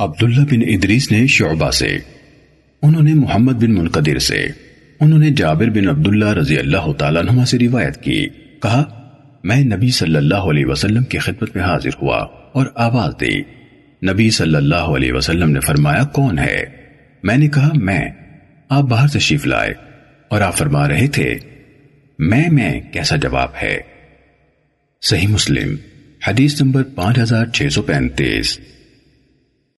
عبداللہ بن ادریس نے شعبہ سے، انہوں نے محمد بن منقدر سے، انہوں نے جابر بن عبداللہ رضی اللہ تعالیٰ عنہ سے روایت کی، کہا، میں نبی صلی اللہ علیہ وسلم کی خدمت میں حاضر ہوا اور آواز دی۔ نبی صلی اللہ علیہ وسلم نے فرمایا، کون ہے؟ میں نے کہا، میں۔ آپ باہر تشریف لائے اور آپ فرما رہے تھے، میں میں، کیسا جواب ہے؟ صحیح مسلم، حدیث نمبر پانچ ہزار چھ سو پینتیس۔